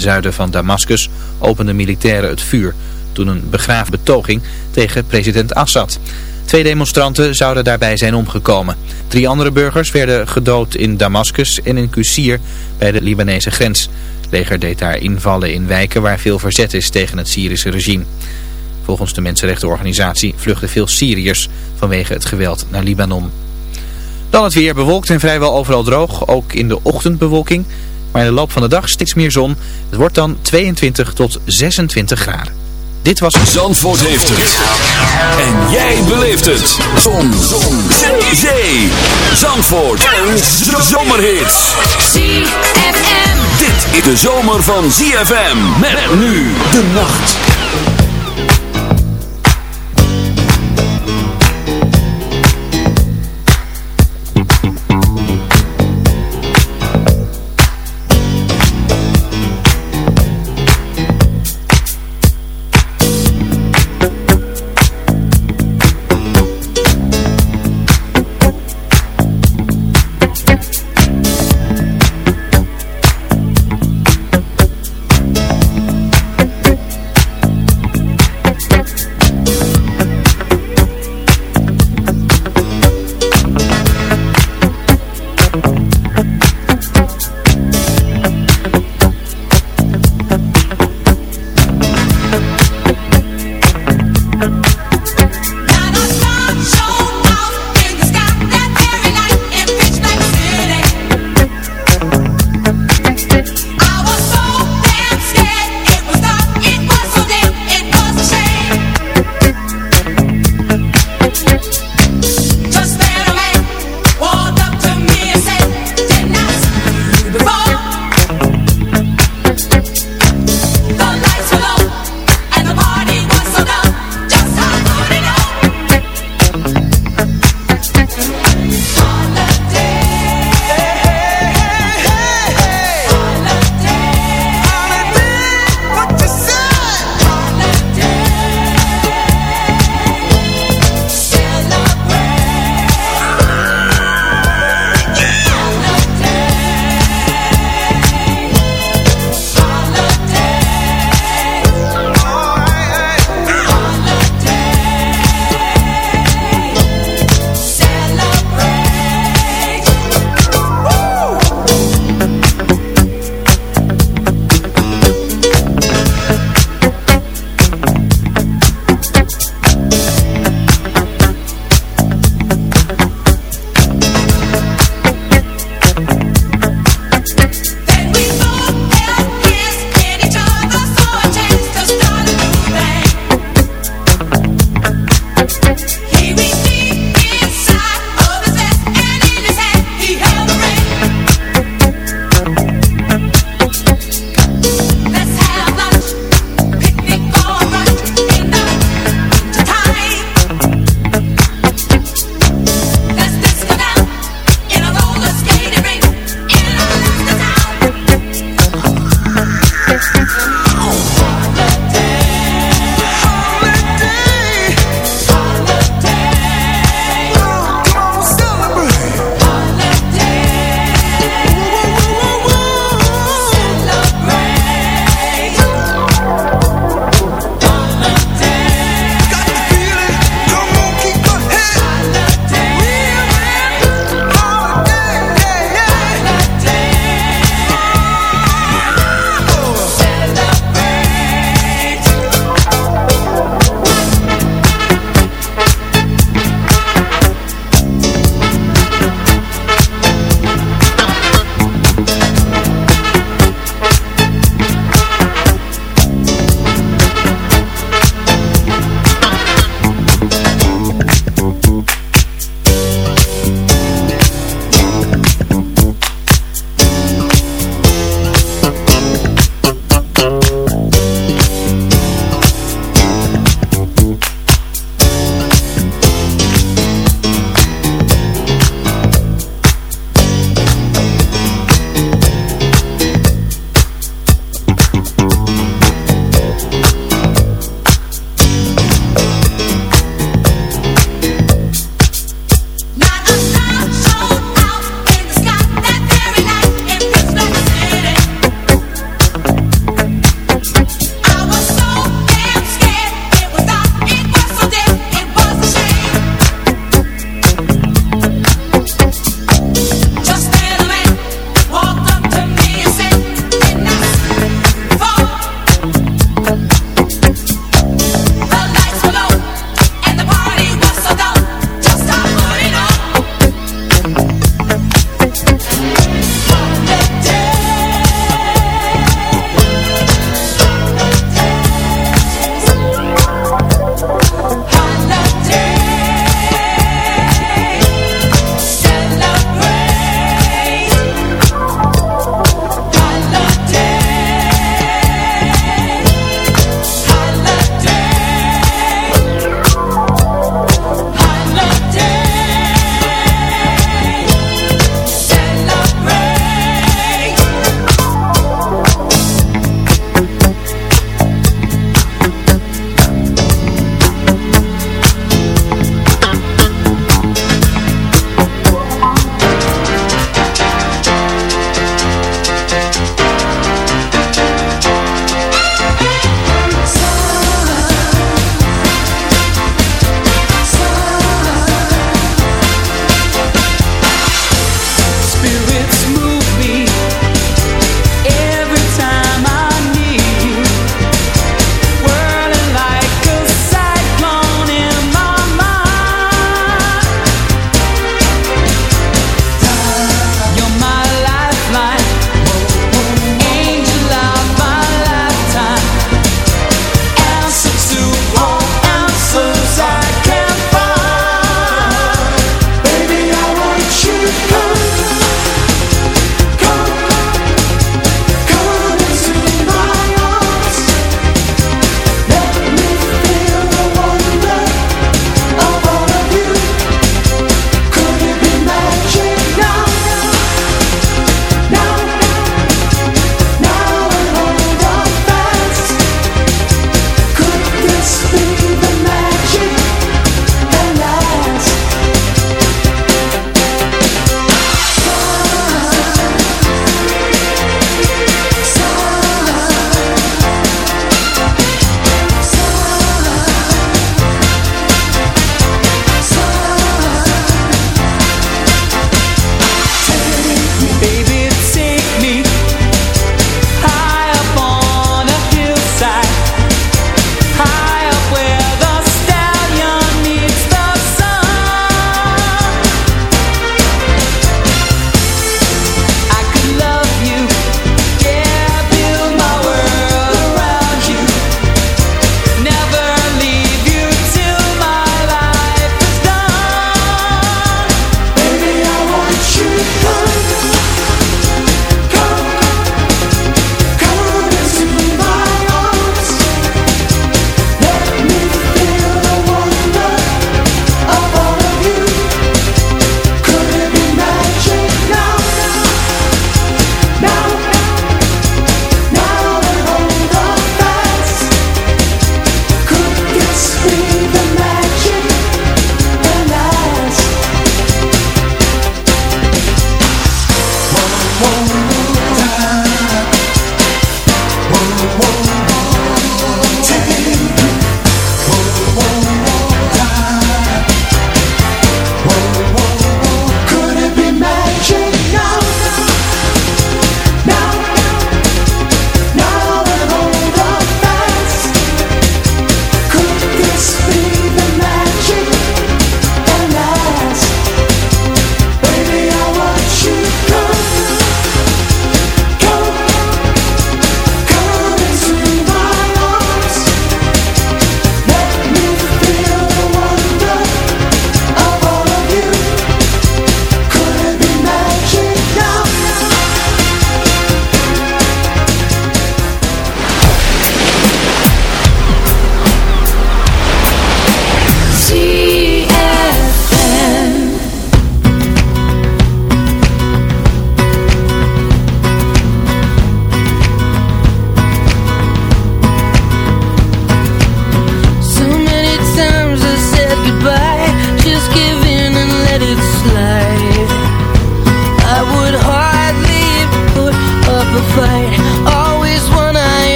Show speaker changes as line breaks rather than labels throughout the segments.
zuiden van Damascus openden militairen het vuur toen een begraafde betoging tegen president Assad. Twee demonstranten zouden daarbij zijn omgekomen. Drie andere burgers werden gedood in Damascus en in Qusir bij de Libanese grens. Het leger deed daar invallen in wijken waar veel verzet is tegen het Syrische regime. Volgens de mensenrechtenorganisatie vluchten veel Syriërs vanwege het geweld naar Libanon. Dan het weer bewolkt en vrijwel overal droog, ook in de ochtendbewolking. Maar in de loop van de dag steeds meer zon. Het wordt dan 22 tot 26 graden. Dit was...
Zandvoort heeft het. En jij beleeft het. Zon. zon. Zee. Zandvoort. Een zomerhit.
ZFM.
Dit is de zomer van ZFM. Met nu de nacht.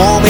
moment.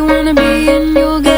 you wanna
be in
your game.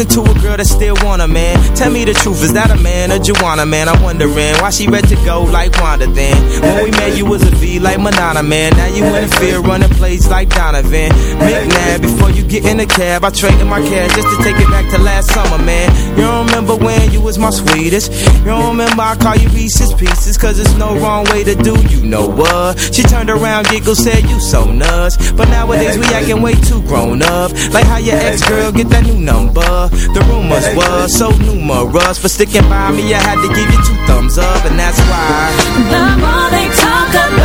listen to a girl that still want a man. Tell me the truth, is that a man? Joanna, man. I'm wondering why she ready to go like Wanda then. When we met, you was a V like Manana, man. Now you in fear, running plays like Donovan. McNabb, before you get in the cab, I traded my cash just to take it back to last summer, man. You don't remember when you was my sweetest. You don't remember I call you Reese's Pieces, cause it's no wrong way to do you know what. She turned around, giggled, said, You so nuts. But nowadays, we acting way too grown up. Like how your ex girl get that new number. The rumors was so numerous for sticking by me had to give you two thumbs up, and that's why.
The more they talk about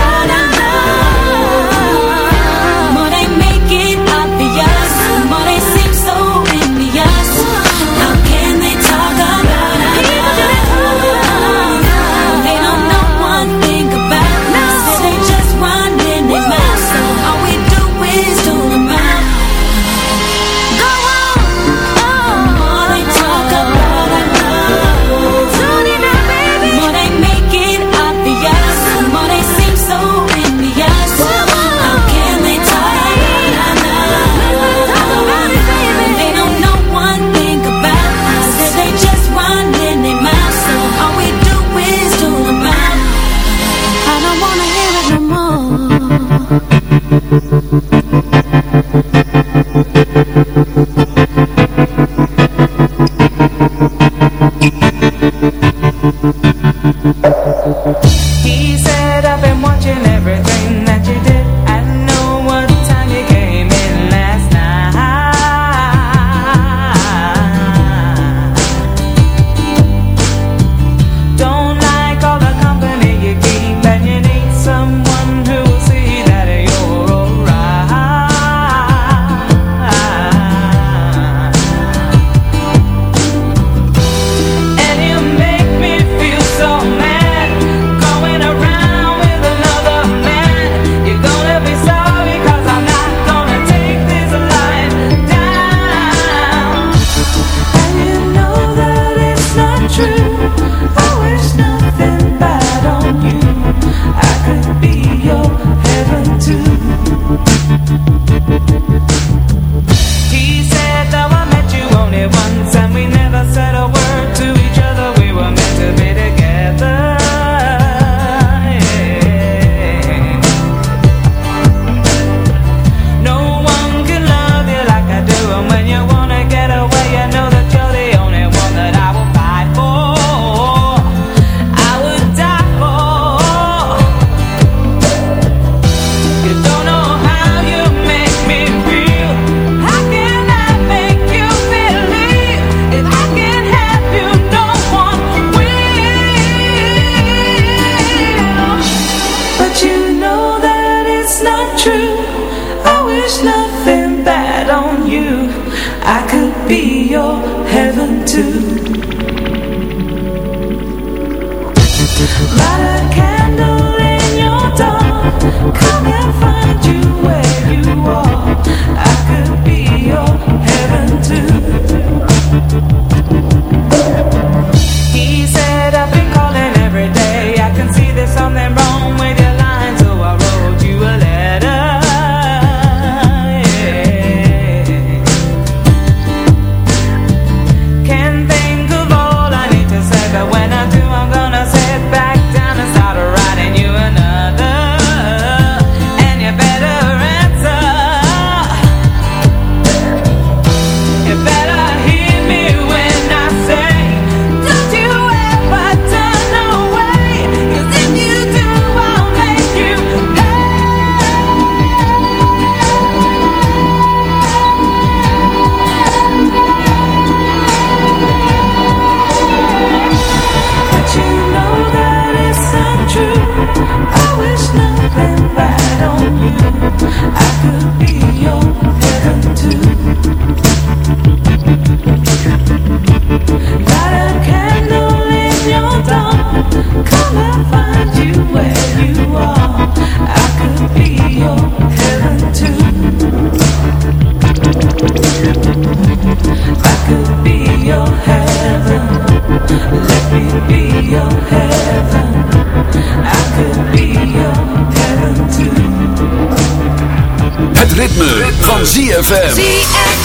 ZFM.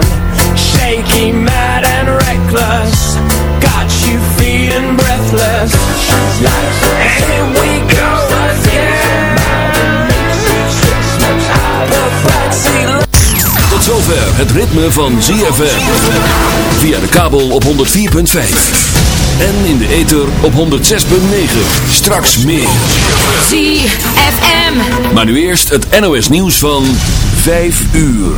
het ritme van ZFM. Via de kabel op 104.5. En in de ether op 106.9. Straks meer.
ZFM.
Maar nu eerst het NOS nieuws van 5 uur.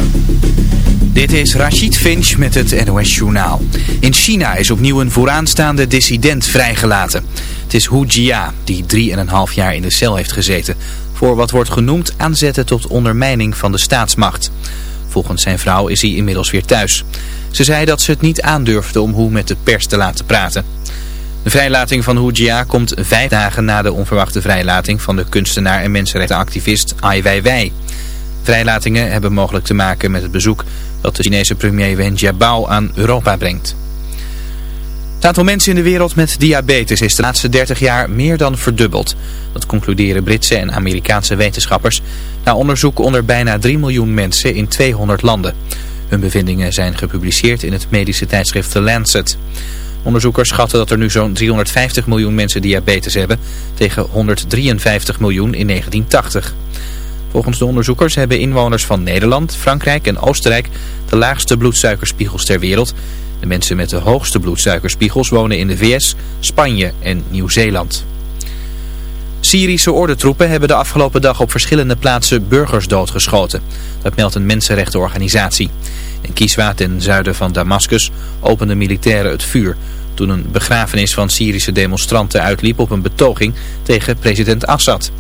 Dit is Rachid Finch met het NOS Journaal. In China is opnieuw een vooraanstaande dissident vrijgelaten. Het is Hu Jia, die 3,5 jaar in de cel heeft gezeten... voor wat wordt genoemd aanzetten tot ondermijning van de staatsmacht. Volgens zijn vrouw is hij inmiddels weer thuis. Ze zei dat ze het niet aandurfde om Hu met de pers te laten praten. De vrijlating van Hu Jia komt vijf dagen na de onverwachte vrijlating van de kunstenaar en mensenrechtenactivist Ai Weiwei. Vrijlatingen hebben mogelijk te maken met het bezoek dat de Chinese premier Wen Jiabao aan Europa brengt. Het aantal mensen in de wereld met diabetes is de laatste 30 jaar meer dan verdubbeld. Dat concluderen Britse en Amerikaanse wetenschappers na onderzoek onder bijna 3 miljoen mensen in 200 landen. Hun bevindingen zijn gepubliceerd in het medische tijdschrift The Lancet. Onderzoekers schatten dat er nu zo'n 350 miljoen mensen diabetes hebben tegen 153 miljoen in 1980. Volgens de onderzoekers hebben inwoners van Nederland, Frankrijk en Oostenrijk de laagste bloedsuikerspiegels ter wereld. De mensen met de hoogste bloedsuikerspiegels wonen in de VS, Spanje en Nieuw-Zeeland. Syrische ordentroepen hebben de afgelopen dag op verschillende plaatsen burgers doodgeschoten. Dat meldt een mensenrechtenorganisatie. In Kiswa ten zuiden van Damascus openden militairen het vuur... toen een begrafenis van Syrische demonstranten uitliep op een betoging tegen president Assad.